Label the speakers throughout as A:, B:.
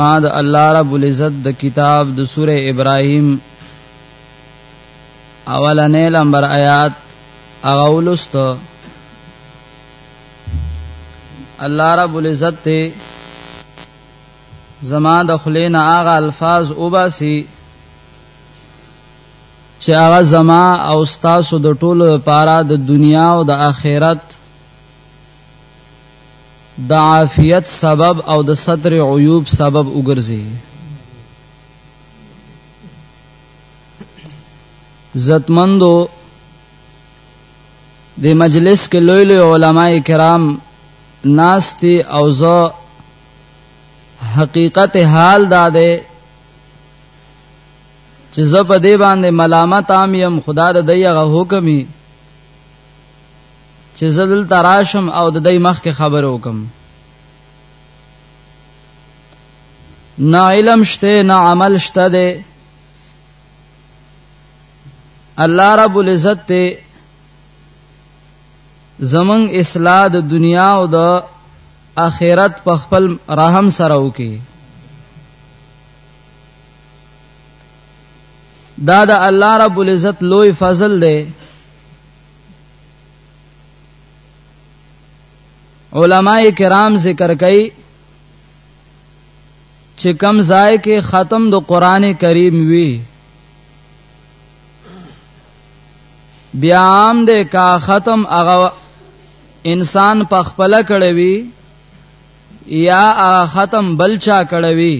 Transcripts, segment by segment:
A: ما د الله رب العزت د کتاب د سوره ابراهيم اولنې لمبر آیات هغه ولست الله رب العزت ته زما د خلینا هغه الفاظ وباسي چې هغه زما او تاسو د ټولو لپاره د دنیا او د آخرت د عافیت سبب او د ستر عیوب سبب وګرځي عزتمندو د مجلس کې لوی لوی علما کرام ناشتي او زه حقیقت حال دا ده چې زه په دې باندې ملامت عام يم خدا د دغه حکمي چې زدل تراشم او د دای مخ کې خبر وکم نه علم شته نه عمل شته ده الله رب العزت ته زمنګ اصلاح د دنیا او د اخرت په خپل رحم سره وکي دا د الله رب العزت لوی فضل دی علماء کرام ذکر کوي چې کم ځای کې ختم د قران کریم وی بیا عام دې کا ختم هغه انسان په خپل کړه وی یا هغه ختم بلچا کړه وی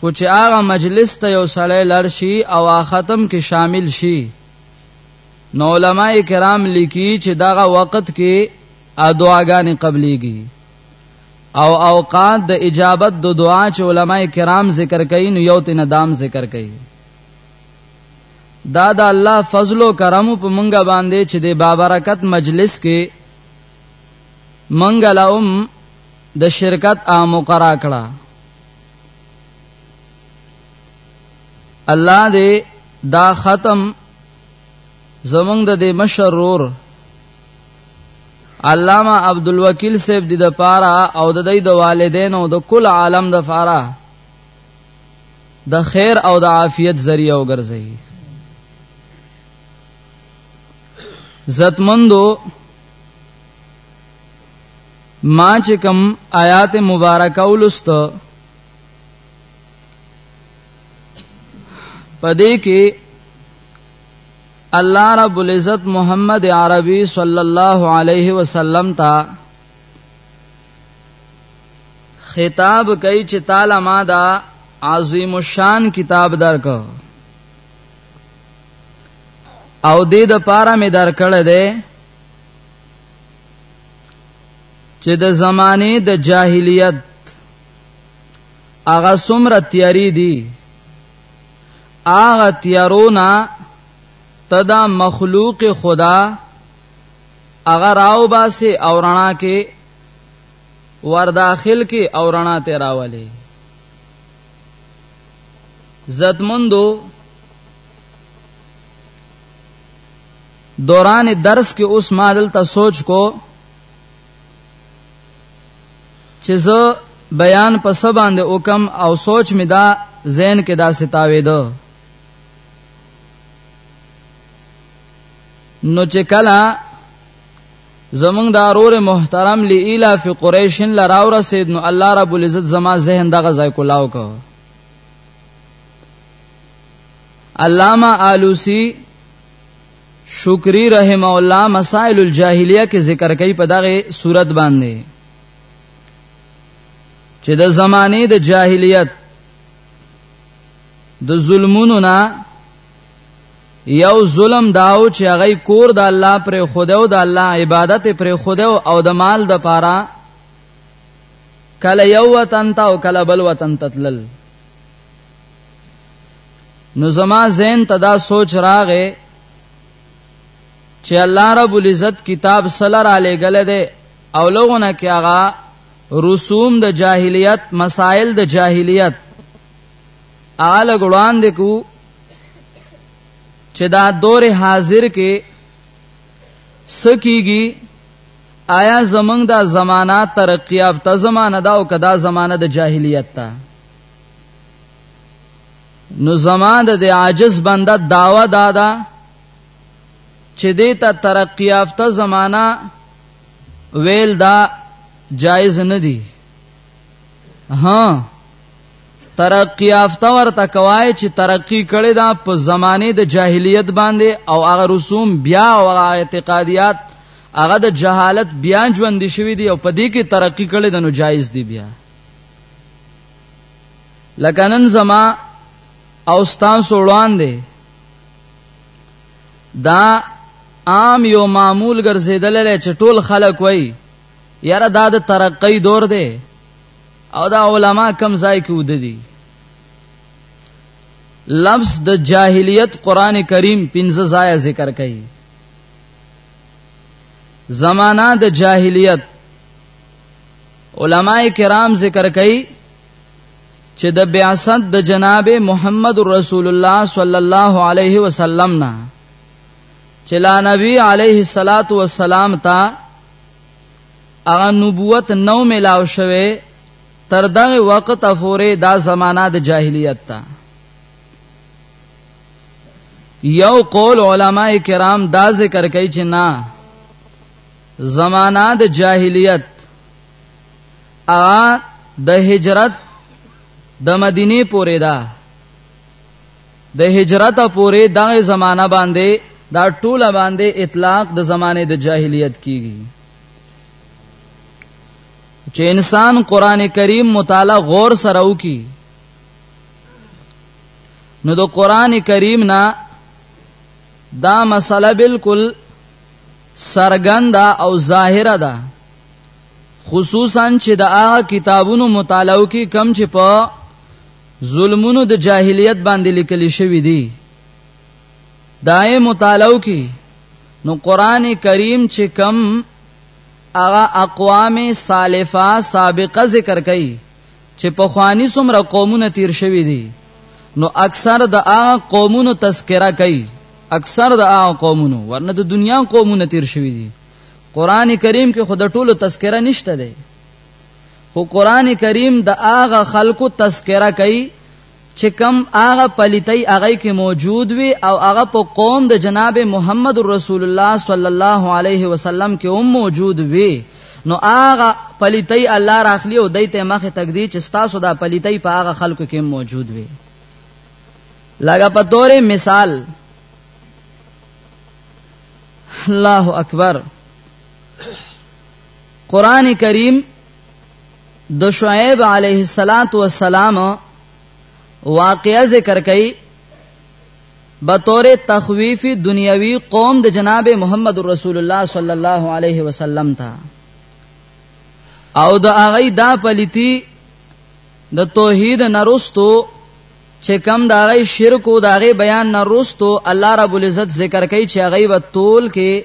A: خو چې هغه مجلس ته یو سړی لړ شي او ختم کې شامل شي نو علما کرام لیکي چې دغه وخت کې دعاګانې قبليږي او اوقات د اجابت د دعا چې علما کرام ذکر کوي نو یو تن دام ذکر کوي دا د الله فضل او کرم په مونږه باندې چې د بابرکت مجلس کې مونږه لهم د شرکت عام قرار کړه الله دې دا ختم زمونږ د دې مشرور علامه عبدالوکیل صاحب د پاره او د دې د والدینو د کل عالم د پاره د خیر او د عافیت ذریعہ وګرځي زتمندو ما چې کوم آیات مبارکه ولست پدې کې الله رب العزت محمد عربي صلی الله علیه وسلم ته خطاب کوي چې تعالی ما دا عظیم الشان کتاب درک او دې د پاره مې درکړ دې چې د زمانه د جاهلیت هغه څومره تیاری دی هغه تیارونه تدا مخلوق خدا هغه راو باسه او رڼا کې ور داخل کې او رڼا ته راولي زتمندو دوران درس کې اوس ما دلته سوچ کو چې زه بیان په څه باندې وکم او سوچ مې دا ذهن کې دا ستاوېده نو چې کله زمونږ دا رور محترم لیلا فی قریشن لراو رسید نو الله رب العزت زما ذهن دغه ځای کولاو کو علامہ آلوسی شکری رحم الله مسائل الجاهلیه کې ذکر کوي په دغه صورت باندې چې د زمانه د جاهلیت د ظلمونو نه یو ظلم داو چې هغه کور د الله پر خدا او د الله عبادت پر خدا او د مال د پاره کله یو وطن ته او کله بل وطن ته تلل نو زما زین ته دا سوچ راغې چې الله رب العزت کتاب سلر علی گله ده او لغونه کې هغه رسوم د جاهلیت مسائل د جاهلیت اعلی ګړوان دې کو چې دا دور حاضر کې سکیږي آیا زمنګ دا زمانہ ترقیاب ته زمانہ دا او کدا زمانہ د جاهلیت ته نو زما د عاجز بنده داوا دادا دا چې دې ته ترقی یافته زمانہ ویل دا جایز نه دی ها ترقی یافته ورته کوي چې ترقی کړي دا په زمانه د جاهلیت باندې او هغه رسوم بیا او هغه اعتقادیات هغه د جهالت بیا ژوند شوی دی او په دې کې ترقی کړي د نو جایز دی بیا لکه نن زما او ستاسو وړاندې دا عام یو معمول ګرځیدل لري چې ټول خلک وای یاره دا د ترقۍ دور دی او دا علما کم ځای کې ود دي لفظ د جاهلیت قران کریم پنځه ځای ذکر کړي زمانہ د جاهلیت علما کرام ذکر کوي چې د بعثت د جناب محمد رسول الله صلی الله علیه وسلم نه چې لا نبی علیه الصلاۃ والسلام ته هغه نبوت نو ملاو شوه تر دغه وخت پورې دا زمانہ د جاهلیت تا یو قول علما کرام دا ذکر کوي چې نه زمانہ د جاهلیت هغه د هجرت د مدینه پورې ده د هجرت پورې دغه زمانہ باندې دا ټوله باندې اطلاق د زمانه د جاهلیت کیږي چې انسان قران کریم مطالعه غور سره وکي نو د قران کریم نه دا مسله بالکل سرګنده او ظاهره ده خصوصا چې د هغه کتابونو مطالعه کې کم چې په ظلمونو د جاهلیت باندې لیکل شوی دی دای مطالعه کې نو قران کریم چې کم هغه اقوام سالفه سابقه ذکر کړي چې پخوانی څومره قومونه تیر شوی دی نو اکثر د هغه قومونو تذکرہ کوي اکثر د هغه قومونو ورنه د دنیا قومونه تیر شوی دی قران کریم کې خود ټولو تذکرہ نشته دی خو قران کریم د هغه خلکو تذکرہ کوي چې کم هغه پلیتۍ هغه کې موجود وي او هغه په قوم د جناب محمد رسول الله صلی الله علیه وسلم کې هم موجود وي نو هغه پلیتۍ الله راخلی او دایته مخه تقدیر چې تاسو دا پلیتۍ په هغه خلکو کې موجود وي لګه په تورې مثال الله اکبر قران کریم د شعیب علیه السلام واقعه ذکر کړي بطور تخویف دنیوي قوم د جناب محمد رسول الله صلی الله علیه وسلم ته او د هغه دا پلیتی د توحید نرستو چې کم دا غي شرک او دا غي بیان نرستو الله رب العزت ذکر کوي چې هغه وتول کې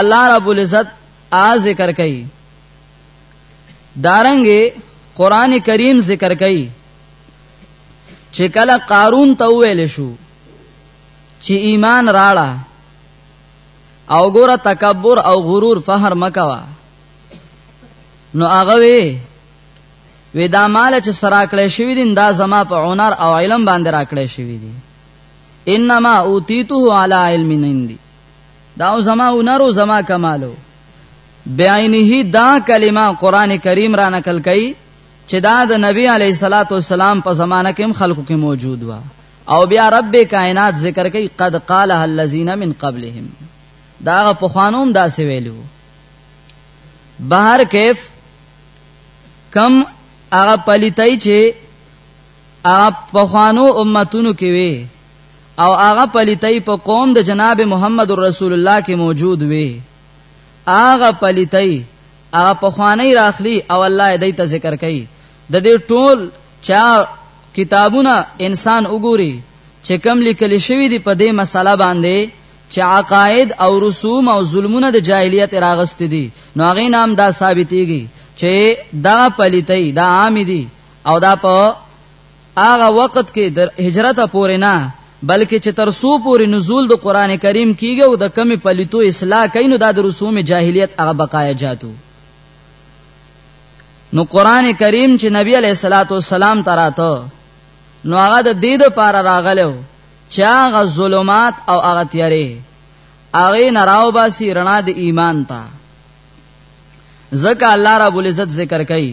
A: الله رب العزت آ ذکر کوي دارنګي قران کریم ذکر کوي چې کله قارون ته ویل شو چې ایمان راړه او ګوره تکبر او غرور فهر مکوا نو هغه وی وی دا مال چې سراکړې شوی دین دا زما په هنر او علم باندې راکړې شوی دی انما اوتیته علی علم عندي دا زما هنرو زما کمالو بعینه دا کلمه قران کریم را نقل کړي چې دا د نبی علی صلوات و سلام په زمانہ کې خلکو کې موجود و او بیا رب کائنات ذکر کوي قد قال الذين من قبلهم دا په خوانوم دا سی ویلو بهر کیف کم هغه پلیتای چې هغه په خوانو امتونو کې وي او هغه پلیتۍ په قوم د جناب محمد رسول الله کې موجود وي هغه پلیتۍ هغه په خوانی راخلی او الله دې ته ذکر کوي د دې ټول چا کتابونه انسان وګوري چې کم لیکل شوی دی په دې مسله باندې چې عقاید او رسوم او ظلمونه د جاهلیت راغست دي نو هغه نام دا ثابتېږي چې دا پلیتۍ دا عام دي او دا په هغه وخت کې د هجرت پورې نه بلکې چې تر سو پورې نزول د قران کریم کیږي او د کمی پلیتو اصلاح کوي نو دا د رسوم جاهلیت هغه بقایا جاتو نو قران کریم چې نبی علیہ الصلوۃ والسلام تراته نو هغه د دې د پار راغلو چې هغه ظلمات او هغه تیارې هغه نراو باسي رڼا د ایمان ته ځکه الله رب العزت ذکر کوي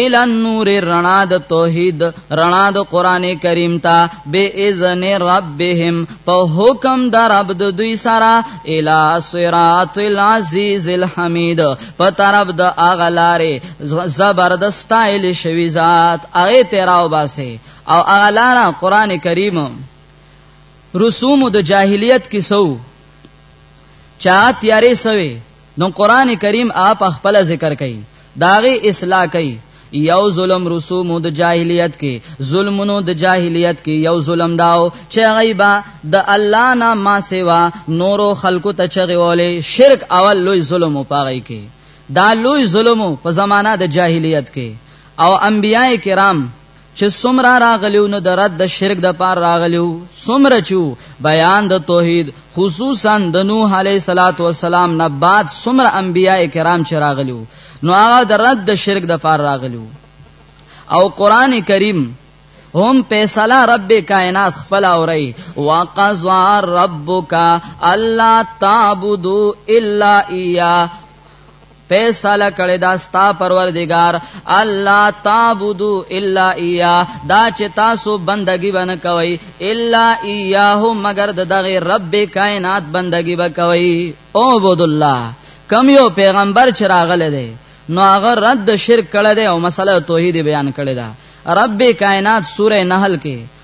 A: ال نور رڼا د توحید رڼا د قران کریم تا به اذن ربهم په حکم د رب د دوی سره ال صراط العزیز الحمید په طرف د اغلاره زبردست ایل شوی ذات اغه تیراو باسه او اغلاره قران کریم رسوم د جاهلیت کې سو چا تیارې سوي نو قران کریم اپ خپل ذکر کوي داغه اصلاح کوي یو ظلم رسوم د جاهلیت کې ظلمونو د جاهلیت کې یو ظلم داو چې غیبا د الله نه ما سیوا نورو خلقو ته چغولې شرک اول لوی ظلم پاغی کې دا لوی ظلم په زمانہ د جاهلیت کې او انبیای کرام چې څومره راغلیو نو د رد د شرک د پار راغلیو څومره چې بیان د توحید خصوصا د نوح علیه صلوات و سلام نه بعد څومره انبیاء کرام چې راغلیو نو هغه د رد د شرک د پار راغلیو او قران کریم هم پیسلا رب کائنات خپل اوري وقضا ربک الا تعبدوا الا اياه فیصله کړی دا ستا پروردگار الله تعبدو الا ایا دا چې تاسو بندگی ونه کوي الا ایاه مگر دغه رب کائنات بندگی وکوي او عبد الله کم یو پیغمبر چې راغله دی نو هغه رد شرک کړه دی او مسله توحید بیان کړه ده رب کائنات سوره نحل کې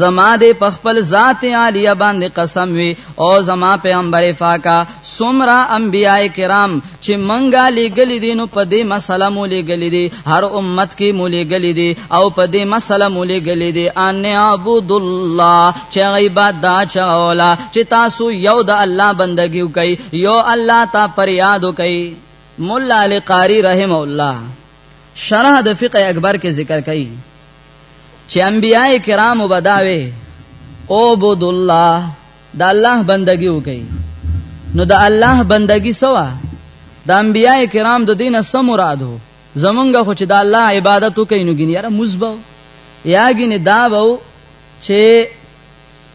A: زما دې په خپل ذات عالیه باندې قسم وي او زما پیغمبر فاکا سمرا انبیاء کرام چې منګه لګلې دي نو په دې مسله مو لګلې دي هر امت کې مو لګلې دي او په دې مسله مو لګلې دي ان عبد الله چې عبادت دا چولا چې تاسو یو د الله بندگی وکي یو الله تا پر یاد وکي مولا علی قاری رحم الله شرح د فقه اکبر کې ذکر کړي چې انبیای کرام وبداوي او بود الله د الله بندگی وکي نو د الله بندگی سوا د انبیای کرام د دینه سم مرادو زمونږ خو چې د الله عبادت وکي نو ګینه را مزبو یا ګینه دا وو چې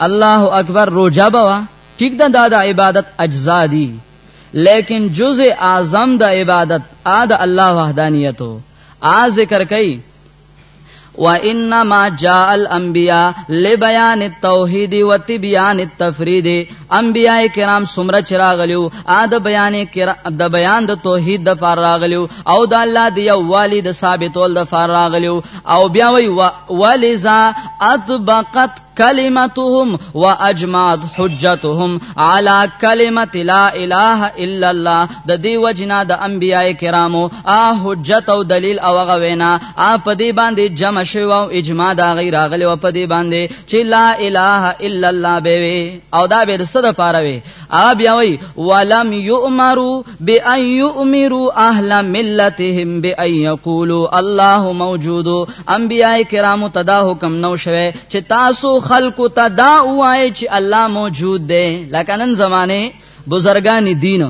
A: الله اکبر روجا بوا ټیک دا د عبادت اجزا دي لیکن جز اعظم د عبادت ا د الله وحدانیت او ا ذکر کوي وانما جاء الانبیاء لبیان التوحید و تبیان التفرید انبیاء کرام سمره چراغلیو ا د بیان د بیان د توحید د فار راغلیو او د الله دی والی د ثابتول د فار راغلیو او بیا وی ولذا اطبقت کلمتهم واجمعت حجتهم على کلمت لا اله الا الله د دې وجنا د انبيای کرامو ا حجت او دلیل او غوینا ا په دې باندې جمع شوی او اجماع دا غیر اغلی او په دې باندې چې لا اله الا الله به او دا به صد پاره وي هغه بیا وی ولم یؤمروا بان یؤمروا اهل ملتهم بان یقولوا الله موجود انبیاء کرام ته دا حکم نو شوه چې تاسو خلکو ته دا وایي چې الله موجود دی لکه نن زمانه بزرګان دین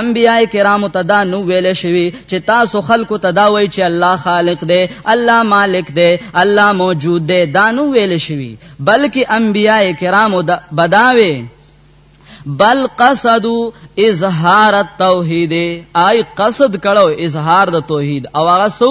A: انبیاء کرام ته دا نو ویل شوی چې تاسو خلکو ته دا وای چې الله خالق دی الله مالک دی الله موجود دی دا نو ویل شوی بلکې انبیاء کرام دا بداوي بل قصدو اظهار التوحید آی قصد کړو اظهار د توحید او هغه سو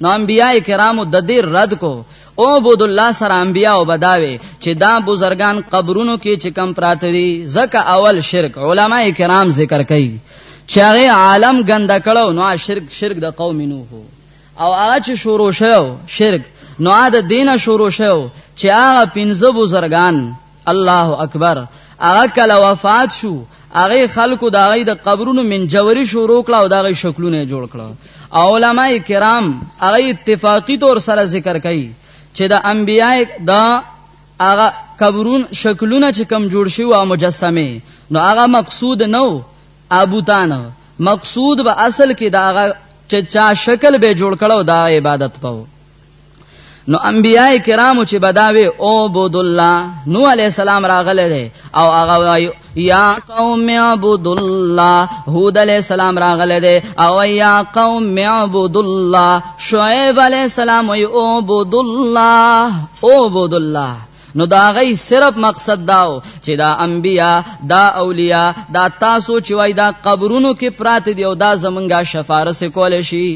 A: نو انبیاء کرامو د دې رد کو او بود الله سره انبیاء او بداوي چې دا بزرگان قبرونو کې چې کم پراته دي زکه اول شرک علما کرام ذکر کوي چې هغه عالم ګنده کړو نو شرک شرک د قوم نوح او هغه چې شروع شو شرک نو عاد دینه شروع شو چې هغه پنځه بزرگان الله اکبر هغه کله وفات شو هغه خلکو دا غي د قبرونو من جوړي شروع کړه او دا غي شکلونه جوړ کړه علماء کرام هغه اتفاقی طور سره ذکر کوي چې د انبیای دا هغه قبرون شکلونه چې کم جوړ شي او مجسمه نو هغه مقصود نو ابوتان مقصود به اصل کې دا هغه چې چا شکل به جوړ کړو دا عبادت پاو نو انبیاء کرامو چې بداوي او عبد الله نو علی السلام راغله ده او هغه وایو یا قوم عبد الله هود علی السلام راغله ده او یا قوم عبد الله شعیب علی السلام وی او عبد الله او عبد الله نو دا غي صرف مقصد داو چې دا انبیا دا اولیاء دا تاسو چې وای دا قبرونو کې پراته دی او دا زمونږه شفارس کول شي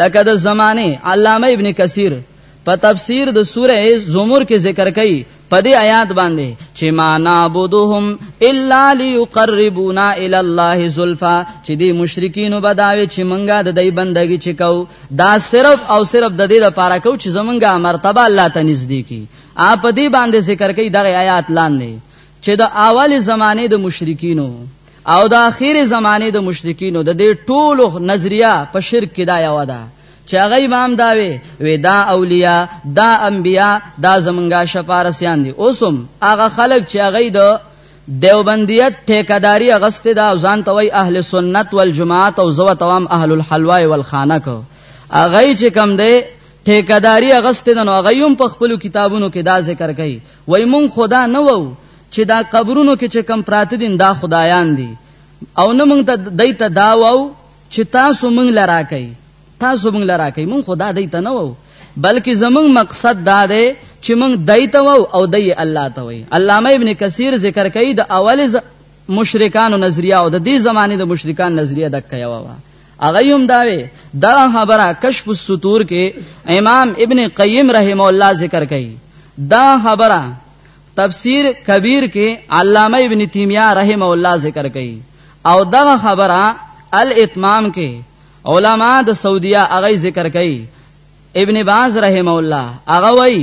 A: لکه د زمانه علامه ابن کثیر په تفسیر د سوره زمر کې ذکر کړي په دې آیات باندې چې ما نعبدهم الا ليقربونا الى الله زلفا چې دې مشرکین بداوي چې مونږه د دې بندګي چې کو دا صرف او صرف د دې لپاره کو چې زمونږه مرتبه الله ته نږدې کی اپ دې باندې ذکر کړي دغه آیات لاندې چې د اول زمانه د مشرکینو او د اخیر زمانه د مشرکینو د دې ټولو نظریه په شرک کې دا یو ده چې هغه امام دا وی وی دا اولیاء دا انبیاء دا زمونږه شفارسیان دي اوسم هغه خلک چې هغه د دیوبندیت ټیکداری اغست دا ځان توي اهل سنت والجماعت او زو توام اهل الحلوا والخانه کو هغه چې کم دی ټیکداری اغست نو هغه هم په خپل کتابونو کې دا ذکر کوي وای مونږ خدا نه وو چې دا قبرونو کې چې کم پراته دي دا خدایان دي او نه مونږ ته دای ته دا وو چې تاسو مونږ لرا کوي تاسو مونږ لرا کوي مونږ خدا دای ته نه وو بلکې زمونږ مقصد دا دی چې مونږ دای ته وو او دای الله ته وي علامه ابن کثیر ذکر کوي د اول مشرکانو نظریه او د دې زمانه د مشرکان نظریه د کيوا هغه هم دا وی دا خبره کشف السطور کې امام ابن قیم رحم الله ذکر کړي دا خبره تفسیر کبیر کې علامه ابن تیمیه رحم الله ذکر کړي او دا خبره الاتمام کې علما د سعودیا هغه ذکر کړي ابن باز رحم الله هغه وایي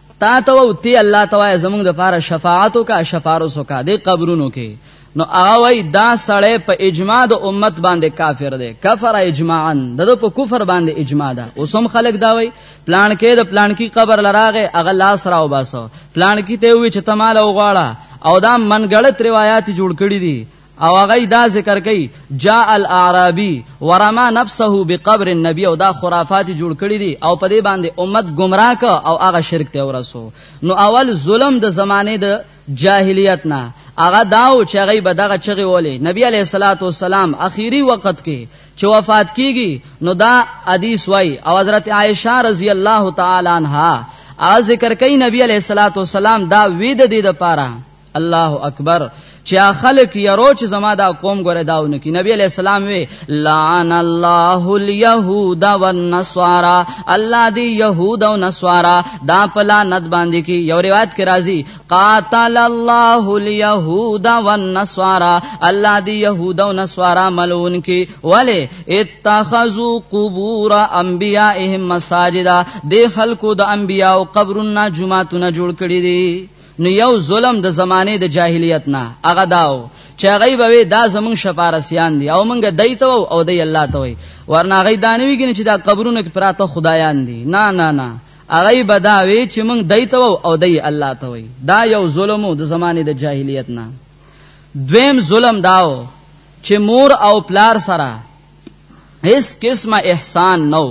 A: تا ته او تی الله ته وای زمونږ د پاره شفاعت وکا شفارس وکا د قبرونو کې نو هغه وای دا سړی په اجماع د امت باندې کافر دی کفر اجماعا دغه په کفر باندې اجماع ده اوسم خلک دا وای پلان کې د پلان کې قبر لراغه هغه لاس راو باسو پلان کې ته وی چې تمال او غواړه او دا منګړت روایت جوړ کړی دي او هغه دا ذکر کوي جاء الاعرابي ورما نفسه بقبر النبي او دا خرافات جوړ کړی دي او په دې باندې امت گمراه ک او هغه شرک ته ورسو نو اول ظلم د زمانه د جاهلیت نه هغه داو چې هغه به دغه چغه ولې نبی عليه الصلاه والسلام اخیری وخت کې چې وفات کیږي نو دا حدیث وای او حضرت عائشه رضی الله تعالی عنها ا ذکر کوي نبی عليه الصلاه والسلام دا وید دي د پاره الله اکبر چې خلک یرو چې زما دا قوم ګره داونه کې نبی علی السلام وی لعن الله اليهود والنصارى الله دی يهود او نصارا دا پلا ند باندې کې یو روایت کې راځي قاتل الله اليهود والنصارى الله دی يهود او نصارا ملون کې ولی اتخذوا قبور انبيائهم مساجدا دی خلکو د انبياو قبرونه جمعهتون جوړ کړی دي نو یو ظلم د زمانه د جاهلیت نه هغه داو چې هغه به دا زمون شفارسیان دي او مونږ دای ته او دی الله ته وي ورنه هغه دانوي کې چې دا قبرونه کې پراته خدایان دي نه نه نه هغه به دا وي چې مونږ دای ته او دی الله ته وي دا یو ظلم د زمانه د جاهلیت نه دویم ظلم داو چې مور او پلار سره هیڅ قسمه احسان نو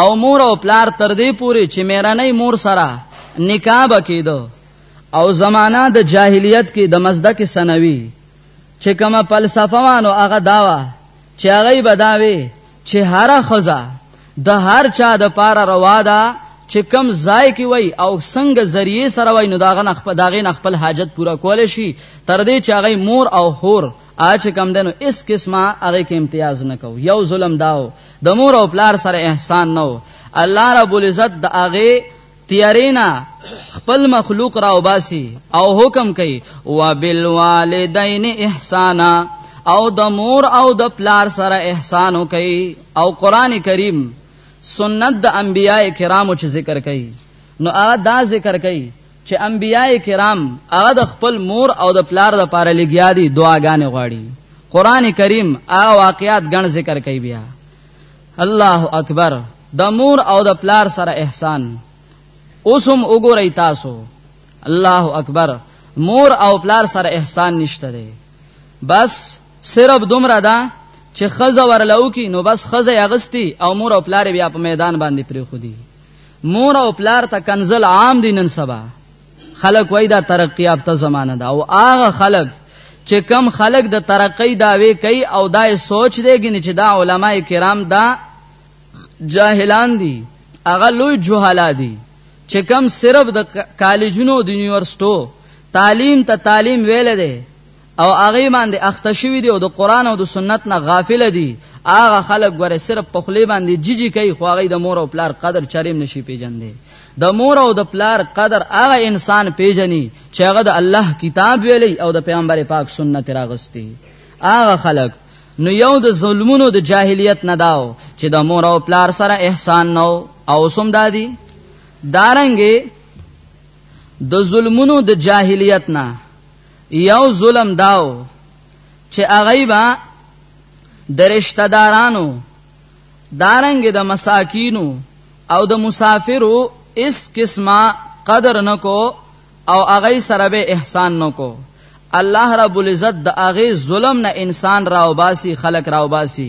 A: او مور او پلار تر دې پوري چې مېرنۍ مور سره نکاح بکیدو او زمانہ د جاهلیت کې د مزدک سنوي چې کومه فلسفه وانو هغه داوا چې هغه بداوي چې هر خزه د هر چا د پاره روا ده چې کم ځای کې وای او څنګه ذریعہ سره وای نو داغه نخ په داغه نخ خپل حاجت پورا کول شي تر دې چې هغه مور او خور اچ کم دنو اس قسمه هغه کې امتیاز نکو یو ظلم داو د مور او پلار سره احسان نو الله رب العزت د هغه تیارینا خپل مخلوق را وباسي او حکم کوي وبالوالدین احسانا او د مور او د پلار سره احسان کوي او قران کریم سنت د انبیای کرامو چې ذکر کوي نو دا ذکر کوي چې انبیاء کرام هغه د خپل مور او د پلار د پاره لګیا دي دعاګانې غواړي قران کریم هغه واقعات ګڼ ذکر کوي بیا الله اکبر د مور او د پلار سره احسان اوسم وګورئ تاسو الله اکبر مور او پلار سره احسان نشته دی بس صرف دومره ده چې خزه ورلو کی نو بس خزه یغستی او مور او پلار بیا په میدان باندې پری خودي مور او پلار ته کنزل عام دي نن سبا خلک وای دا ترقی یافته زمانہ ده او هغه خلک چې کم خلک د ترقی داوی کوي او دا سوچ دیږي چې دا علما کرام دا جاهلان دي هغه لوی جهالا دي چې کم صرف د کالجونو د یونیورسټو تعلیم ته تعلیم ویل دي او هغه باندې اخته شوی دی او د قران او د سنت نه غافل دي هغه خلک غره صرف په خلی باندې جیجی کوي خو هغه د مور او پلار قدر چریم نشي پیژندې د مور او د پلار قدر هغه انسان پیژني چې هغه د الله کتاب ویلی او د پیغمبر پاک سنت راغستی هغه خلک نو یو د ظلمونو د جاهلیت نه داو چې د مور او پلار سره احسان نو او سم دادی دارنګي د ظلمونو د جاهلیت نه یو ظلم داو چې هغه به د رشتہ دارانو دارنګ د مساکینو او د مسافرو اس قسمه قدر نکو او هغه سره به احسان نکو الله رب العزت د هغه ظلم نه انسان راوباسي خلق راوباسي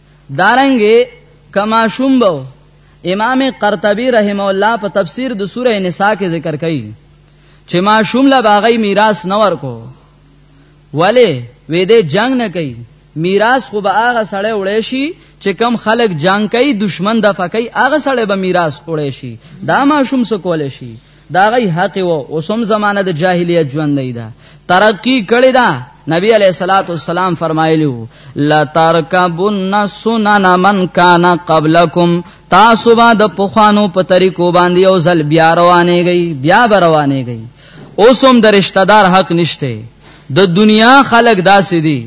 A: دارنګه کما شومبو امام قرطبي رحم الله په تفسیر د سوره نساء کې ذکر کړي چې ما شوم لا باغی میراث نه ورکو ولی وې دې جنگ نه کوي میراث خو به هغه سړی وړي شي چې کم خلک جنگ کوي دشمن د فکې هغه سړی به میراث وړي شي دا ما شوم سو کول شي دا غي حق و اوسم زمانه د جاهلیت ژوند نه ده ترقی کړی دا نبی علیہ الصلات والسلام فرمایلی لا ترکبن سنن من کان قبلکم تاسو با د پخوانو په طریقو باندې او زل بیا روانه گئی بیا روانه گئی اوسم د رشتہ دار حق نشته د دنیا خلق داسې دي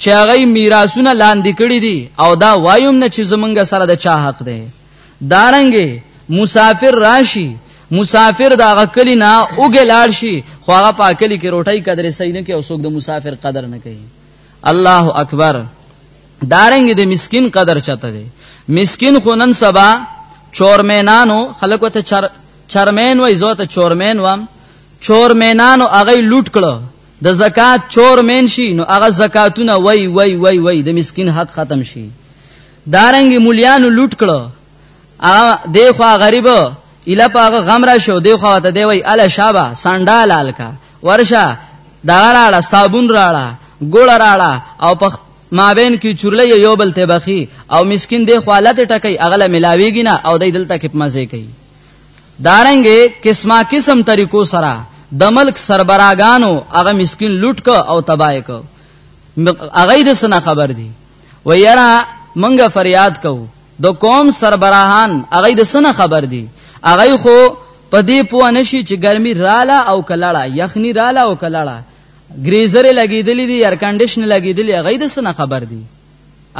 A: چې هغه میراثونه لاندې کړی دي او دا وایم نه چې زمونږ سره د چا حق دی دارنګه مسافر راشي مسافر دا غکلی نه اوګه لاړ شي خو هغه پاکلی کې روټي قدر صحیح نه کې او څوک د مسافر قدر نه کوي الله اکبر دارنګ د مسكين قدر چته دی مسكين خو نن سبا چورمینانو خلک وته چر چرمین وای زوته چورمین وام چورمینانو هغه لوټ کړو د زکات چورمین شي نو هغه زکاتونه وای وای وای وای د مسكين حق ختم شي دارنګ مولیانو لوټ کړو هغه دی خو غریب اله پاغه غم را شو دی خو ته دی وای اله شابه سانډال الکا ورشه دا راړه صابون راړه ګوړه راړه او په مابین کې چورلې یو بل ته بخي او مسكين دی خو حالت ټکې اغله ملاويږي نه او دې دلته کې مزه کوي دارنګې قسمه قسم طریقو سره د ملک سربراګانو هغه مسكين لوټ کو او تباہ کو هغه د سنا خبر دي و یرا منګه فریاد کو د قوم سربراهان هغه د سنه خبر دي هغه خو په دې پوه نشي چې ګرمي رااله او کلاړه یخني رااله او کلاړه ګریزر لګیدلې دي ایر کنډیشن لګیدلې هغه د سنه خبر دي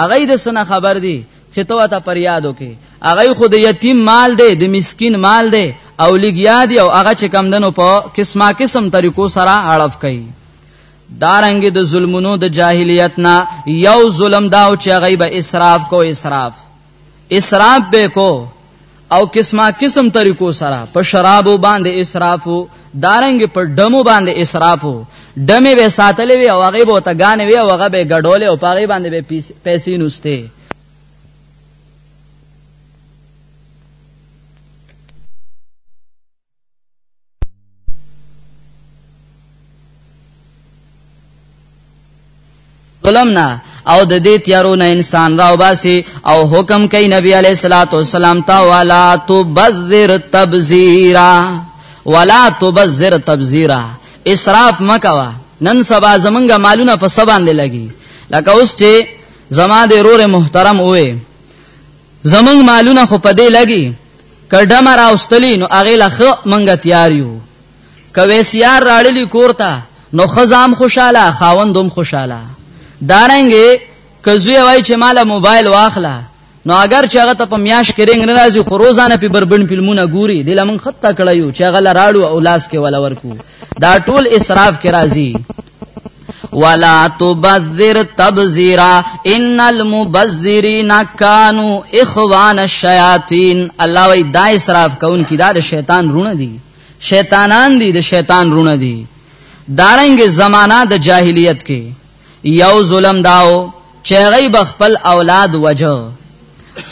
A: هغه د سنه خبر دي چې تو ته فریاد وکي هغه خو د یتیم مال دی د مسکین مال دی او لګیا دی او هغه چې کم دنو په قسمه قسم طریقو سره اړف کوي دارنګ د ظلمونو د جاهلیت نه یو ظلم دا او چې غیب اسراف کو اسراف اسراف به کو او قسمه قسم طریقو سره په شرابو باندې اسرافو دارنګ په دمو باندې اسرافو دمه به ساتلې وي او هغه به تګانې وي او هغه به ګډولې او پاغي باندې به پیسې نوسته ظلم نه او د دې تیارو نه انسان راو باسي او حکم کوي نبی عليه الصلاه والسلام تا والا تبذر تبذيرا ولا تبذر تبذيرا اسراف مکوا نن سبا زمونږه مالونه په سبا باندې لګي لکه اوس چې زما د رور محترم وې زمونږ مالونه خو په دې لګي که ډمه راوستلی نو هغې له ښه مونږ تیار یو که ویسیار راړلی کور ته نو ښځه هم خوشحاله خاوند هم خوشحاله دارنګې که زوی وای چې ماله موبایل واخله نو اگر چې هغه ته په میاش کې رنګ نه راځي خو روزانه په بربند فلمونه ګوري د لمن خطه کړیو چې هغه لراړو او لاس کې ولا ورکو دا ټول اسراف کې راځي ولا تبذر تبذيرا ان المبذرين كانوا اخوان الشياطين الله وی دا اسراف کون کی دا شیطان رونه دي شیطانان دي د شیطان رونه دي دارنګ زمانہ د جاهلیت کې یو ظلم داو چې غي بخپل اولاد وجه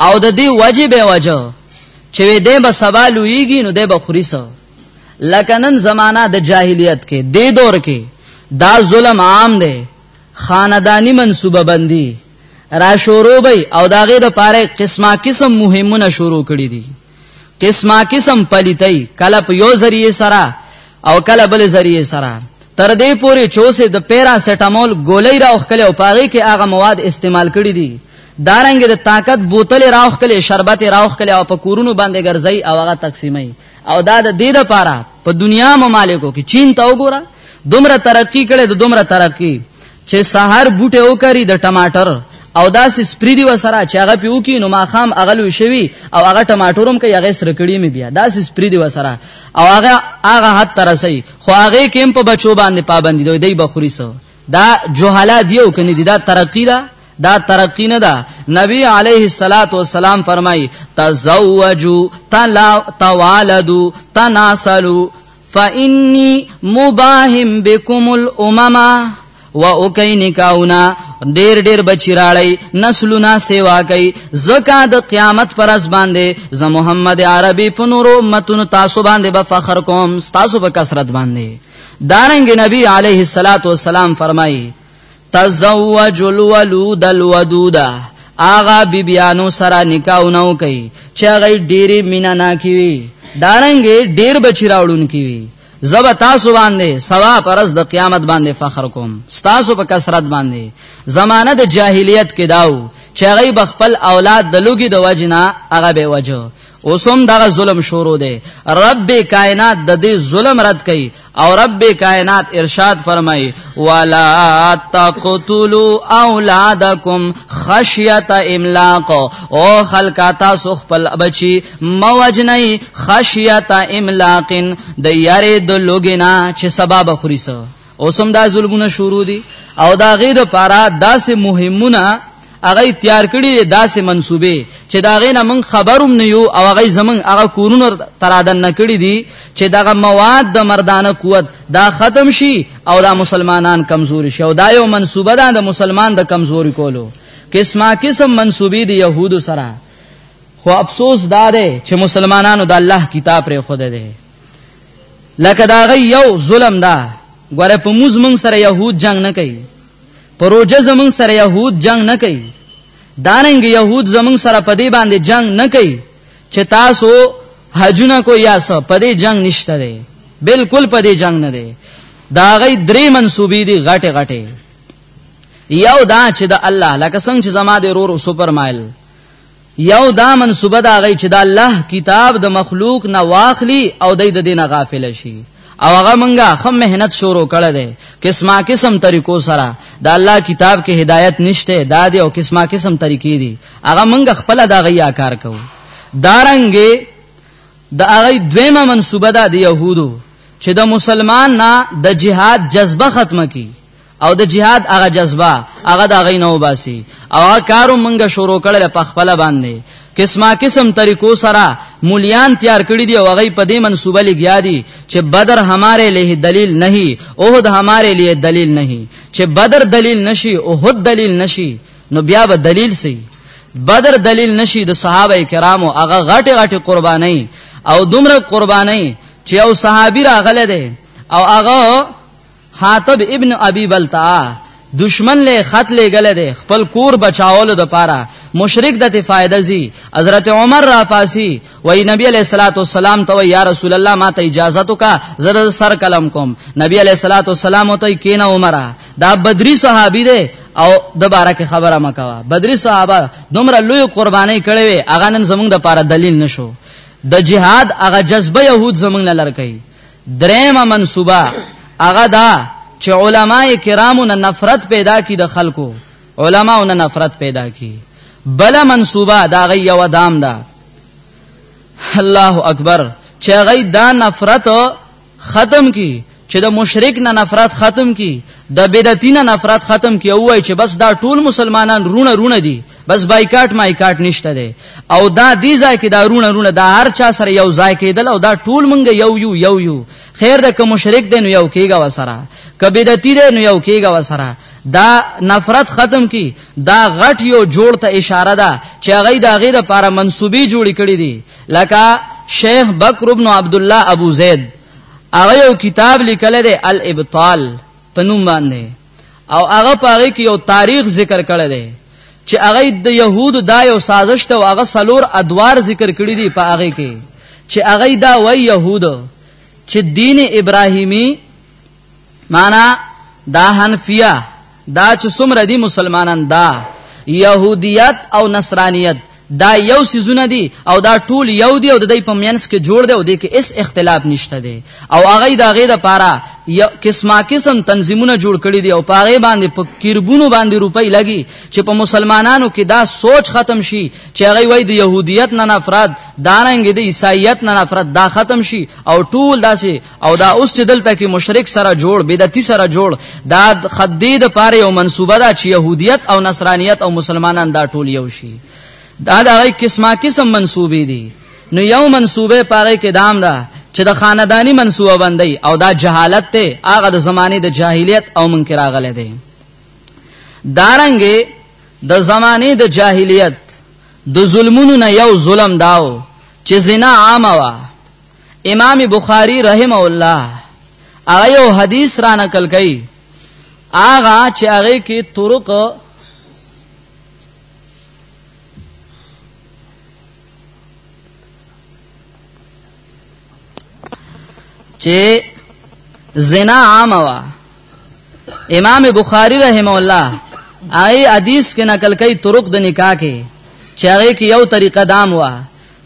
A: او د دې وجه به وجه چې دې به سوالويږي نو دې به خوري سو لکه نن زمانہ د جاهلیت کې دې دور کې دا ظلم عام دی خاندانی منصوبه بندي را شروع بی او داغه د پاره قسمه قسم مهمونه شروع کړی دي قسمه قسم پلیتای کله په یو ذریعہ سره او کله بل ذریعہ سره تر دې پوري چوسه د پیراسټامول ګولۍ راوخکلې او پاغي کې هغه مواد استعمال کړي دي دارنګ د طاقت بوتل راوخکلې شربت راوخکلې او په کورونو باندې ګرځي او هغه تقسیمي او دا د دې لپاره په دنیا ممالکو کې چین ته وګوره دومره ترقی کړي د دومره ترقی چې سحر بوټه وکړي د ټماټر او داسې سپری دی وسره چې هغه پیو کې نو ماخام اغلو شوی او هغه ټماټورم کې هغه سره کړی می بیا داسې سپری دی وسره او هغه هغه حد ترسي خو هغه کېم په بچو باندې پابندي دوی دی بخوري سو دا جهالا دیو کني دی دا ترقی دا دا ترقی نه دا نبی علیه الصلاۃ والسلام فرمای تزوجوا تلا توالدوا تناسلوا فإني مباهم بكم الأمم و او کای نکاونا ډیر ډیر بچی راړی نسلونه سیوا کوي زکه د قیامت پر اس باندې ز محمد عربي په نورو متونو تاسو باندې به فخر کوم تاسو په کثرت باندې دارنګ نبی علیه الصلاۃ والسلام فرمایي تزوج الولود الودود آغا بیبیانو سره نکاح نو کوي چې هغه ډېری مینا نه کوي دارنګ ډېر بچی راوړون کوي زب تاسو باندې سوا پرز د قیامت باندې فخر کوم تاسو په کثرت باندې زمانه د جاهلیت کې داو چې هغه بخپل اولاد د لوګي د وجنا هغه به وجو اوسم دغه ظلم شروع دی رب کائنات د دې ظلم رد کړي او رب کائنات ارشاد فرمایي ولا تقتلوا اولادکم خشیت املاق او خلق تاسو خپل بچي موجنی خشیت املاق د یاري د لوګینا چې سبب خوري سو اوسم دا ظلمونه شروع دي او دا غي د پاره داسې مهمونه هغه تیار کړي داسې منسوبې چې دا غینه من خبروم نه یو او هغه زمون هغه کورونو ترادن نه کړي دي چې دغه مواد د مردانه قوت دا ختم شي او دا مسلمانان کمزوري شي او دا یو منسوبه ده د مسلمان د کمزوري کولو قسمه قسم منسوبې دي يهودو سره خو افسوس دا ده چې مسلمانانو د الله کتاب پرې خوده ده لکه دا غي یو ظلم ده ګوره په موز مون سره يهود جنگ نه کوي په روژه زمونږ سره یهود جنګ نه کوي دارنګ یهود زمونږ سره په دې باندې جنګ نه کوي چې تاسو حجونه کو یا څه په دې جنگ نشته دی بالکل په دې جنگ نه دی دا غي درې منسوبې دي غټه غټه یو دا چې د الله لکه څنګه چې زما د رور سپر مایل یو دا منسوبه دا غي چې دا الله کتاب د مخلوق نه واخلي او د دې نه غافل شي او هغه مونږه خم مهنت شروع کړه ده قسمه قسم طریقو سره دا الله کتاب کې هدایت نشته دا دی او قسمه قسم طریقې دي هغه مونږه خپل دا غیا کار کوو دارنګ د هغه دویمه منسوبه ده د يهودو چې د مسلمان نه د جهاد جذبه ختمه کی او د جهاد هغه جذبه هغه د غي نه وباسي او هغه کارو منګه شروع کړل په خپل باندې قسمه قسم طریقو سره مولیان تیار کړی دی او هغه په دې منسوبه لګیا دي چې بدر هماره له دلیل نه اوهد هماره له دلیل نه چې بدر دلیل نشي اوهد دلیل نشي نو بیا به دلیل سي بدر دلیل نشي د صحابه کرامو هغه غټه غټه قرباني او دومره قرباني چې او صحابي راغله ده او هغه حاطب ابن ابي بلتعه دشمن له خط لګل دي خپل کور بچاولو د پاره مشرک دته فائدہ زی حضرت عمر رافاسی وای نبی علیہ الصلوۃ والسلام ته یا رسول الله ما ته اجازه تو کا زره سر کلم کوم نبی علیہ الصلوۃ والسلام ته کینا عمره دا بدری صحابی دی او د بارکه خبره مکوا بدری صحابه دومره لوی قرباني کړې وي اغه نن زمونږ د پاره دلیل نشو د جهاد هغه جذبه يهود زمنګ نه لړکې درېمه منصوبه هغه دا چې علماء کرامو نه نفرت پیدا کی د خلکو علماء نه نفرت پیدا کی بل منصوبه دا غي یو دام ده دا الله اکبر چې غي دا نفرت ختم کی چې د مشرک نه نفرت ختم کی د بدعتینه نفرت ختم کی او وای چې بس دا ټول مسلمانان رونه رونه دي بس بایکاټ مایکاټ نشته دی او دا دی ځای کې دا رونه رونه دا هر چا سره یو ځای کېدل او دا ټول مونږ یو یو یو یو خیر د کوم مشرک دی نو یو کېږه وسره کبیدتی دی نو یو کېږه وسره دا نفرت ختم کی دا غټ یو جوړ ته اشاره ده چې هغه دا غي د پاره منسوبي جوړی کړی دي لکه شیخ بکر ابن عبد الله ابو زید هغه یو کتاب لیکل دی الابطال په نوم باندې او هغه پاره کې یو تاریخ ذکر کړی دی چې هغه د يهودو دا یو سازش ته هغه سلور ادوار ذکر کړی دی په هغه کې چې هغه دا وای يهود چې دین ابراهیمی معنا دا حنفیه دا چې څومره دي مسلمانان دا يهودیت او نصرانیت دا یو سیزونه دي او دا ټول یو دي او د دې په مینس کې جوړ دی او د کې اس اختلاف نشته دی او هغه د هغه د پاره یو قسمه قسم تنظیمونه جوړ کړي دي او په هغه باندې په کربونو باندې روپۍ لګي چې په مسلمانانو کې دا سوچ ختم شي چې هغه وای د يهودیت نه نفرت دارنګ د عیسایت نه نفرت دا ختم شي او ټول داسې او دا اوس چې دلته کې مشرک سره جوړ بدعتي سره جوړ دا خدې د پاره یو منسوبه ده چې يهودیت او نصرانیت او مسلمانان دا ټول یو شي دا د هغه قسمه قسم منسوبې دي نو یو منسوبه پاره کې دام ده دا چې د خاندانی منسوبه بندي او دا جهالت ته هغه د زمانه د جاهلیت او منکر غلې دي دارنګ د زمانه د جاهلیت د ظلمونو نه یو ظلم داو چې زنا عامه وا امام بخاری رحم الله هغه یو حدیث را نقل کړي هغه چې هغه کې طرق چې زنا عام وا امام بخاری رحم الله آی حدیث کې نقل کوي طرق د نکاح کې چې هغه کې یو طریقه دام وا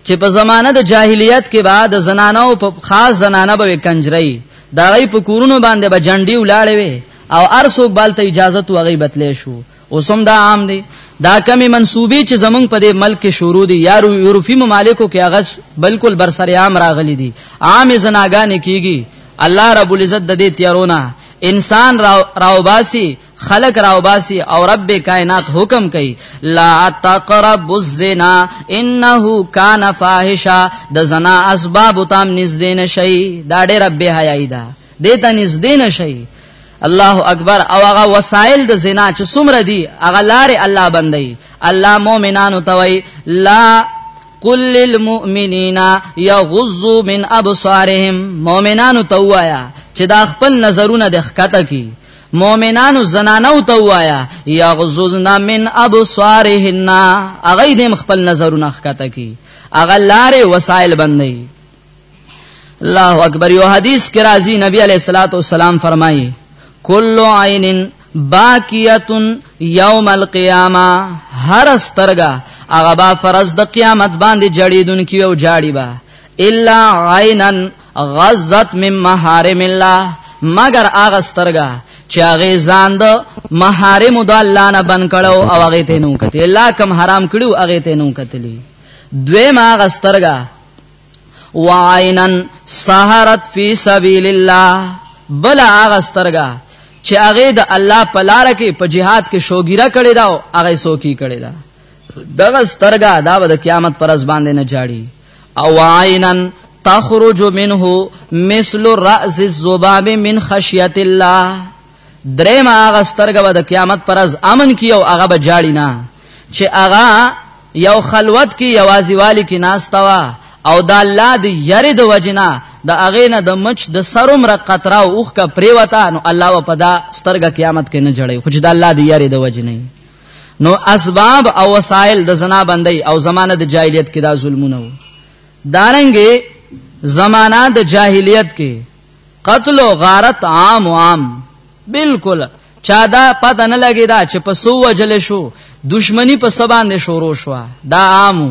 A: چې په زمانه د جاهلیت کې به د زنانو په خاص زنانه به کنجرۍ د هغوی په کورونو باندې به جنډې ولاړې وي او هر څوک به هلته اجازه تو هغوی به تلی شو اوس هم دا عام دی دا کمی منصوبې چې زمونږ په دې ملک کې شروع دي یا یورپي ممالکو کې هغه بالکل برسر عام راغلي دي عام زناګانې کیږي الله رب العزت د دې تیارونه انسان راوباسي خلق راو باسی او رب کائنات حکم کوي لا تقربوا الزنا انه کان فاحشا د زنا اسباب تام نږدې نشي دا ډېر رب حیاي دا دته نږدې نشي الله اکبر او هغه وسایل د زنا چې څومره دي هغه لارې الله بندي الله مؤمنانو توي لا قل للمؤمنین یغضوا من ابصارهم مؤمنانو توایا چې دا خپل نظرونه د ښکته کی مؤمنانو زنانو ته وایا یغزوزن من ابصارهن اغه دې خپل نظرونه ښکته کی اغه لارې وسایل بندي الله اکبر یو حدیث کې راځي نبی علیہ الصلوۃ والسلام فرمایي کل عین باکیتن یوم القیامه هر سترګه هغه با فرض د قیامت باندې جړیدون کیو جاړي با الا عینا غزت من محارم الله مگر هغه سترګه چې هغه ځان د محارم د الله نه بن کړو او هغه ته نو کتل الله کم حرام کړو هغه ته نو کتلی دوی ما هغه سترګه وعینن سحرت فی سبیل الله بل هغه سترګه چې هغه د الله په لار کې په جهاد کې شوګیره کړی دا او هغه سوکی کړی دا دغه سترګه دا د قیامت پر ځبان نه جاړي او عینا تخرج منه مثل راس الذباب من خشیت الله درې ما هغه سترګه به د قیامت پر از امن کی او هغه به جاړی نه چې هغه یو خلوت کی یوازی والی کی ناستوا او د الله د یری د وجنا د اغه نه د مچ د سروم را قطرا او اوخ کا پریوتا نو الله و پدا سترګه قیامت کې نه جړی خو چې د الله د یری د وجنه نو اسباب او وسایل د زنا بندي او زمانه د جاهلیت کې دا ظلمونه وو دارنګي زمانہ د جاهلیت کې قتل او غارت عام او عام بالکل چا دا پته نه لګی دا چې په سو وجل شو دشمنی په سبان دې شروع شو دا عامو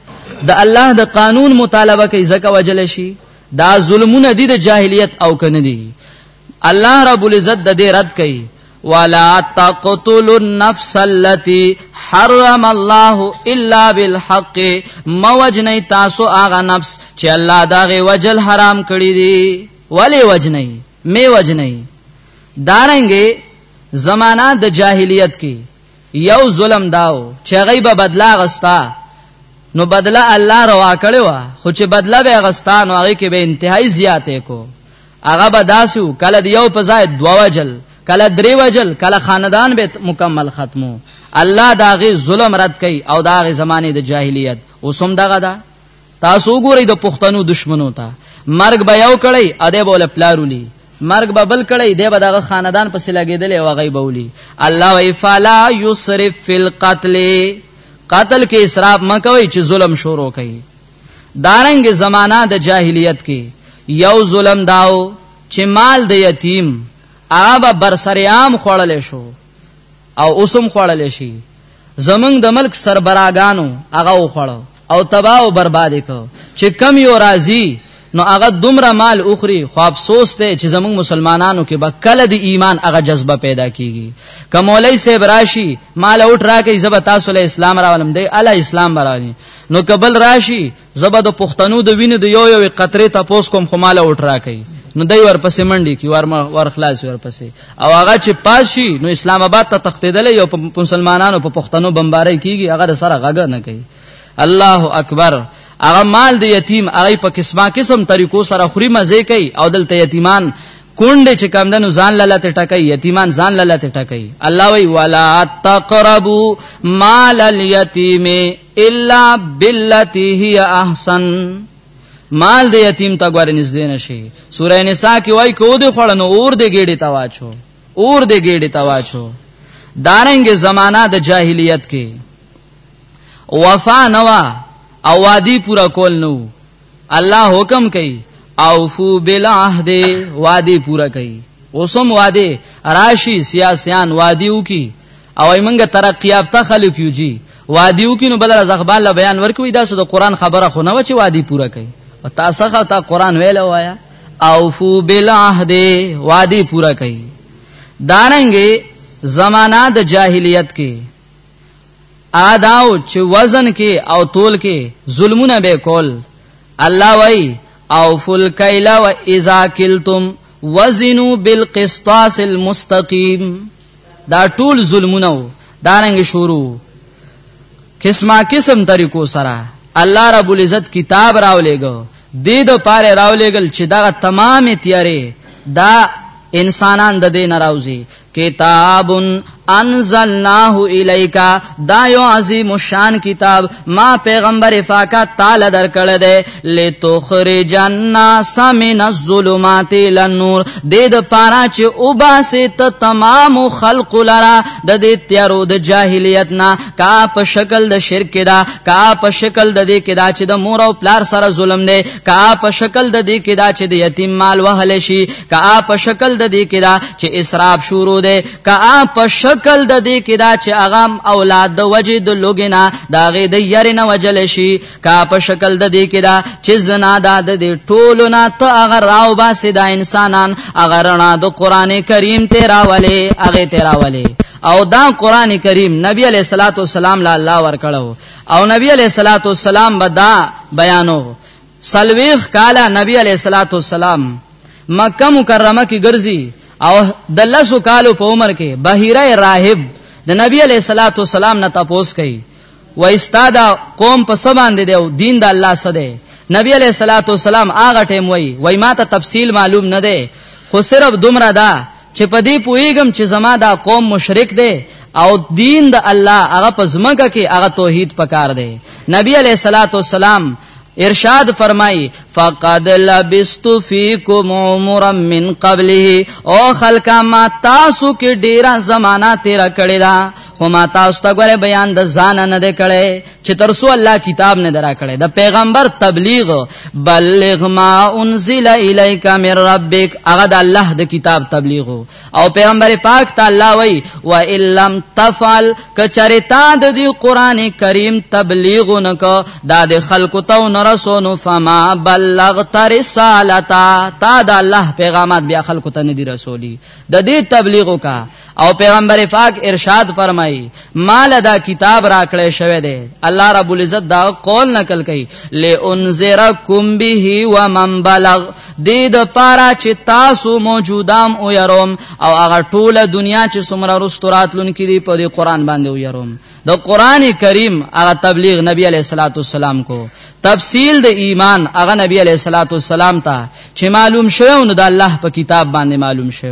A: د الله د قانون مطالبه کوي زکه وجل شي دا ظلمونه دي د جاهلیت او کنه دي الله رب العزت د دې رد کوي ولا تقتلوا النفس التي حرم الله الا بالحق موجنی تاسو هغه نفس چې الله داغه وجل حرام کړی دی ولی وجنی می وجنی دارنګي زمانہ د جاهلیت کې یو ظلم داو چې هغه به بدلا غستا نو بدلا الله روا کړی و خو چې بدلا به غستا نو هغه کې به انتهایی زیاتې کو هغه به داسو کله یو په ځای دوا وجل کله درې وجل کله خاندان به مکمل ختمو الله داغه ظلم رد کوي او داغه زمانه د جاهلیت اوسم دغه دا تاسو وګورئ د پښتنو دشمنو ته مرګ به یو کړی اده بوله پلارولي مرګ به بل کړی دی به دغه خاندان پسې لګیدلې او غي بولی الله وی فلا یسرف فی القتل قتل کې اسراف مکوي چې ظلم شروع کړي دارنګ زمانہ د دا جاهلیت کې یو ظلم داو چې مال د یتیم هغه برسریام خوړل شو او اوس هم خوړل شي زمونږ د ملک سربراګانو هغه وخوړو او تباہ او برباد کو چې کم یو راضی نو هغه دومره مال اخري خو افسوس دی چې زموږ مسلمانانو کې به کله د ایمان هغه جذبه پیدا کیږي کمولای صاحب راشي مال اوټ راکې زب تاسو له اسلام راولم دی الا اسلام براوي نو قبل راشي زه به د پښتنو د وینې د یو یوې قطرې تپوس کوم خو ماله وټ راکوي نو دی ورپسې منډې کی ور ورخلاص ورپسې او هغه چې پاشي نو اسلام آباد ته تختیدل یو په مسلمانانو په پښتنو بمباري کیږي هغه سره غږ نه کوي الله اکبر هغه مال دی یتیم هغه په قسمه قسم طریقو سره خوري مزه کوي او دلته یتیمان کونډه چې کم دنو ځان لاله ته ټکای یتیمان ځان لاله ته ټکای الله وی ولا تقربوا مال اليتیم الا بالتي هي احسن مال د یتیم ته ګور نږدې نشي سوره نساء کې وای کو د خړنو اور د ګېډې ته واچو اور د ګېډې ته واچو دارنګ زمانہ د جاهلیت کې وفا نوا او وادي پورا کول نو الله حکم کوي اوفو بالعهد وادي پورا کوي اوسم وادي راشي سیاسيان واديو کی او ایمنګ ترقی یافته خلک یو جی وادیو کې نو بدل زغبان له بیان ورکوي دا څه د قران خبره خو نه و چې وادي پورا کوي او تاسو خو تا قران ویل وایا اوفو بالعهد وادي پورا کوي دارنګي زمانہ د جاهلیت کې اداو چې وزن کې او تول کې ظلمونه به کول الله وای او فل کیلا و اذا کلتم وزنو بالقسطاس المستقیم دا ټول ظلمونه دا رنګ شروع قسمه قسم طریقو سره الله رب العزت کتاب راولېګو د دې د پاره راولېګل چې دا تمامه تیارې دا انسانان د دین راوځي کتاب انزلناه الیک دا یو عظیم الشان کتاب ما پیغمبر فاکا تعالی درکړه ده لتخرج الناس من الظلمات الى النور د د پارا چې او باسه ته تمام خلق لرا د دې تیارو د جاهلیت نه کا په شکل د شرک دا کا په شکل د دې کې دا چې د مور او پلار سره ظلم دی کا په شکل د دې کې دا چې د یتیم مال وهل شي کآ په شکل د دې کې دا چې اسراف شروع دی کآ په شکل د دې کې دا چې اغام اولاد د وجه د لوګینا دا غې د یری نه وجل شي کآ په شکل د دې کې دا چې زنا دا د دې ټولو نه ته هغه راو باسي دا انسانان هغه رڼا د قران کریم ته راولې هغه ته راولې او دا قران کریم نبی علیہ الصلوۃ والسلام لا الله ورکړو او نبی علیہ الصلوۃ والسلام بدا بیانو سلويخ کالا نبی علیہ الصلوۃ والسلام مکه مکرمه کې ګرځي او د لسو کالو په عمر کې بهیره راهب د نبی علیہ الصلوۃ والسلام نه تپوس کوي و استاد قوم په سبان دي دیو دین د الله سده نبی علیہ الصلوۃ والسلام هغه ټیم وای وای ما ته تفصیل معلوم نه ده خو صرف دومره ده چې په دې پویګم چې زما دا قوم مشرک دی او دین د الله هغه پزماګه کې هغه توحید پکار دی نبی علیہ الصلوۃ والسلام ارشاد فرمای فقد لبست فیکم عمرا من قبله او خلقا ما تاسو کې ډیره زمانہ تیر کړی دا خو ما تاسو ته غره بیان د ځان نه دی کړی چې تر څو الله کتاب نه درا کړی د پیغمبر تبلیغ بلغ ما انزل الیک من ربک هغه د الله د کتاب تبلیغ او پیغمبر پاک ته الله وای و الم تفعل کچریتا د دی قران کریم تبلیغ نکو دا د خلکو تو نرسونو فما بلغت رسالتا تا د الله پیغامات بیا خلکو ته ندی رسولی د دې تبلیغ وکا او پیغمبر پاک ارشاد فرمای مال دا کتاب راکړې شوی دی الله رب العزت دا قول نقل کوي لئنذرکم به ومن بلغ دې د پاره چې تاسو موجودام او يروم او هغه ټوله دنیا چې څومره رستورات لونکي دي په دې قران باندې او يروم د قران کریم هغه تبلیغ نبی علیہ الصلوۃ والسلام کو تفصیل د ایمان هغه نبی علیہ الصلوۃ والسلام ته چې معلوم شوی نو د الله په کتاب باندې معلوم شوی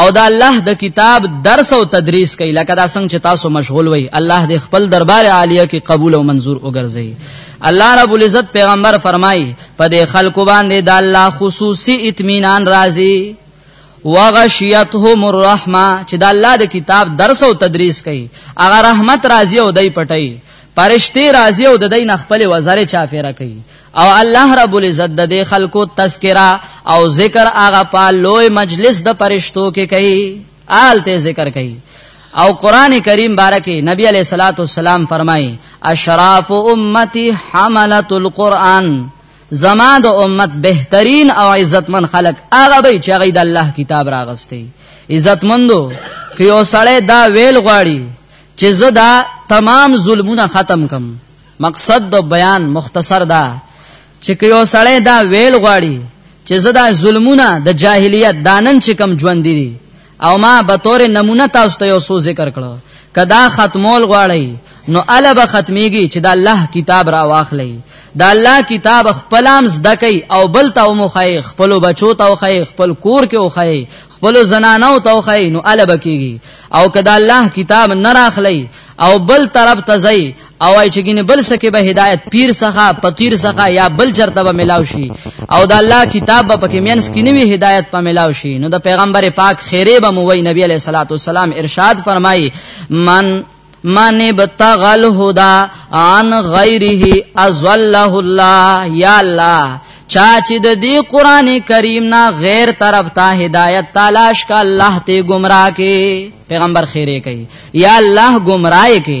A: او دا الله د کتاب درس او تدریس کوي لکه دا څنګه چې تاسو مشغول وي الله دې خپل دربار عالیه کې قبول او منظور وګرځي الله رب العزت پیغمبر فرمایي په دې خلکو باندې د الله خصوصي اطمینان راځي وغشیتهم الرحمه چې د الله د کتاب درس او تدریس کوي هغه رحمت راځي او دای پټي پرشتي راځي او د دین خپل وزره چا فیرا کوي او الله رب العزت د دې خلکو تذکرہ او ذکر هغه په لوی مجلس د پرشتو کې کوي آلته ذکر کوي او قران کریم بارکه نبی علیہ الصلوۃ والسلام فرمایي اشراف امتی حملۃ القرآن زما د امت بهترین او عزتمن خلق هغه به چې هغه د الله کتاب راغستي عزتمندو که یو سړی دا ویل غواړي چې زه دا تمام ظلمونه ختم کم مقصد د بیان مختصر دا چې که یو سړی دا ویل غواړي چې زه دا ظلمونه د جاهلیت دانن چې کم ژوند دي او ما به تور نمونه تاسو ته یو څو ذکر کړو کدا ختمول غواړي نو الا به ختميږي چې دا الله کتاب را واخلي دا الله کتاب خپل هم زده کوي او بل ته ومخي خپل بچو ته وخي خپل کور کې وخي خپل زنانو ته وخی نو الب کیږي او کدا الله کتاب نه راخلی او بل طرف ته ځي او وای چې ګینه بل سکه به هدایت پیر څخه فقیر څخه یا بل چرته به ملاو شي او د الله کتاب به پکې مینس کې نوې هدایت په ملاو شي نو د پیغمبر پاک خیره به مو وای نبی علیہ الصلوۃ والسلام ارشاد فرمایي من من ابتغل هدا عن غیره ازله الله یا الله چا چې د دې قران کریم نه غیر طرف ته هدایت تلاش کا الله ته گمراه کې پیغمبر خیره کوي یا الله گمراه کې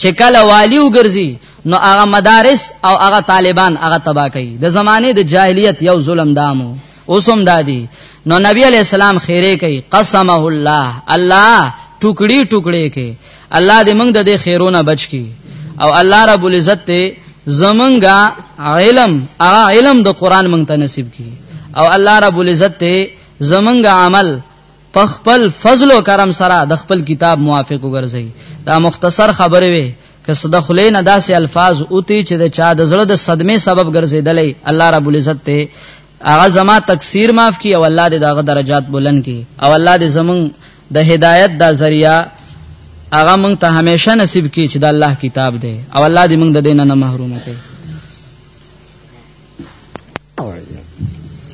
A: چې کله والی وګرځي نو هغه مدارس او هغه طالبان هغه تبا کوي د زمانه د جاهلیت یو ظلم دامو اوسم دادی نو نبی علی السلام خیره کوي قسمه الله الله ټوکړي ټوکړي کې الله دې موږ د دې خیرونه بچ کی او الله رب العزت ته زمونږه علم هغه علم د قران مونږ ته نصیب کی او الله رب العزت ته زمونږه عمل په خپل فضل او کرم سره د خپل کتاب موافق وګرځي دا مختصر خبره وي که صد خلې نه داسې الفاظ اوتی چې د چا د زړه د صدمه سبب ګرځیدلې الله رب العزت ته هغه زما تکثیر معاف کی او الله دې دغه درجات بلند کی او الله دې زمون د هدایت دا ذریعہ هغه مونږ ته همیشه نصیب کی چې د الله کتاب دی او الله دې مونږ د دینه نه محروم کړي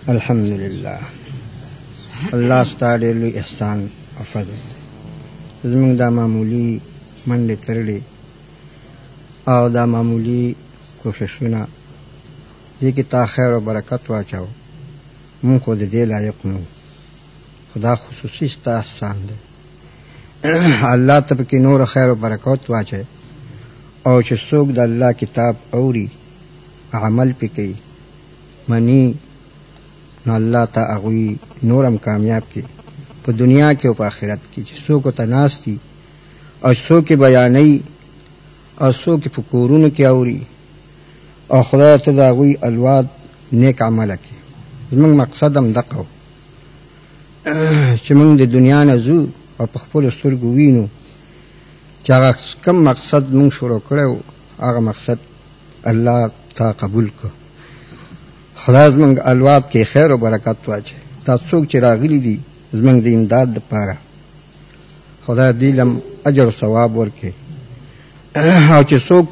B: الحمدلله الله ستاره لوی احسان او فضل زمونږ دا معمولی منډې ترړې او دا معمولی کوششونه دې کې تا خیر او برکت واچاو مونږ خو د دې لایق نه خدا خصوصي ستا احسان دی الله ته پکې نور خیر او برکت واچي او چې څوک د الله کتاب اوري عمل پې کوي مني نو الله تا هغوی نور هم کامیاب کړي په دنیا کې او په آخرت کې چې څوک ورته ناست دي او څوک یې بیانوي او څوک یې په کورونو کې اوري او خدای ته د هغوی الواد نیک عمله کړي زموږ مقصد هم دقه و چې موږ د دنیا نه ځو او په خپلو سترګو وینو چې هغه کوم مقصد موږ شروع کړی و هغه مقصد الله تا قبول کو خدای زمونږ الواد کې خیر او برکت واچي دا څوک چې راغلي دي زمونږ د امداد لپاره خدای دې لم اجر او ثواب ورکړي او چې څوک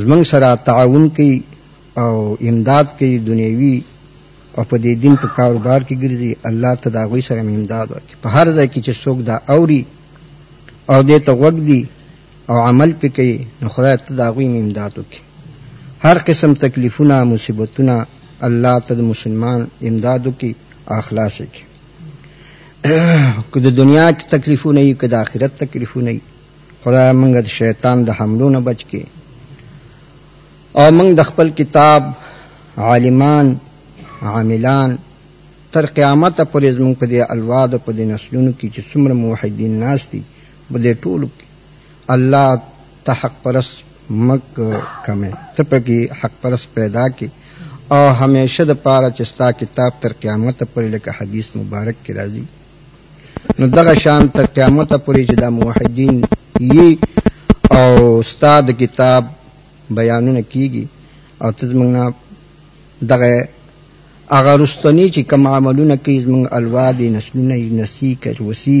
B: زمونږ سره تعاون کوي او امداد کوي دنیوي او په دې دین په کاروبار کې ګرځي الله ته د هغوی سره امداد ورکړي په هر ځای کې چې څوک دا اوري او دې ته غوږ دي او عمل پې کوي نو خدای ته د هغوی هم امداد وکړي هر قسم تکلیفونه مصیبتونه الله ته د مسلمان امداد وکړي او خلاص یې کړي که د دنیا کې تکلیفونه وي که د آخرت تکلیفونه وي خدای موږ د شیطان د حملو نه بچ کړي او موږ د خپل کتاب عالمان عاملان تر قیامت پورې زموږ په دې الواد په دې نسلونو کې چې څومره موحدین ناست دي په دې ټولو کې الله ته حق پرست مک کمه ته پکې حق پرست پیدا کې او همیشه د پاره چې ستا کتاب تر قیامت پورې لکه حدیث مبارک کې راځي نو دغه شان تر قیامت پورې چې د موحدین یي او ستا د کتاب بیانونه کیږي او ته زمونږ نه دغه هغه رستنی چې کوم عملونه کوي زمونږ الوا دي نسلونه یې نسی کچ وسی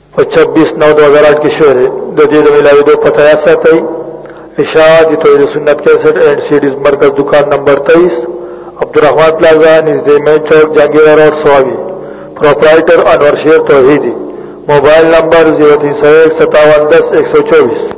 B: په
C: 26 نو 2008 کې شوې د دې د ملاویدو پته یا ساتي اشاعت توحید سنت 61 اینڈ سیډیز مرکز دکان نمبر 23 عبدالرحمن پلازا نږدې مین چوک جنگیرا روډ سوابي پرپرایټر انور شیر توحیدی موبایل نمبر 03015710124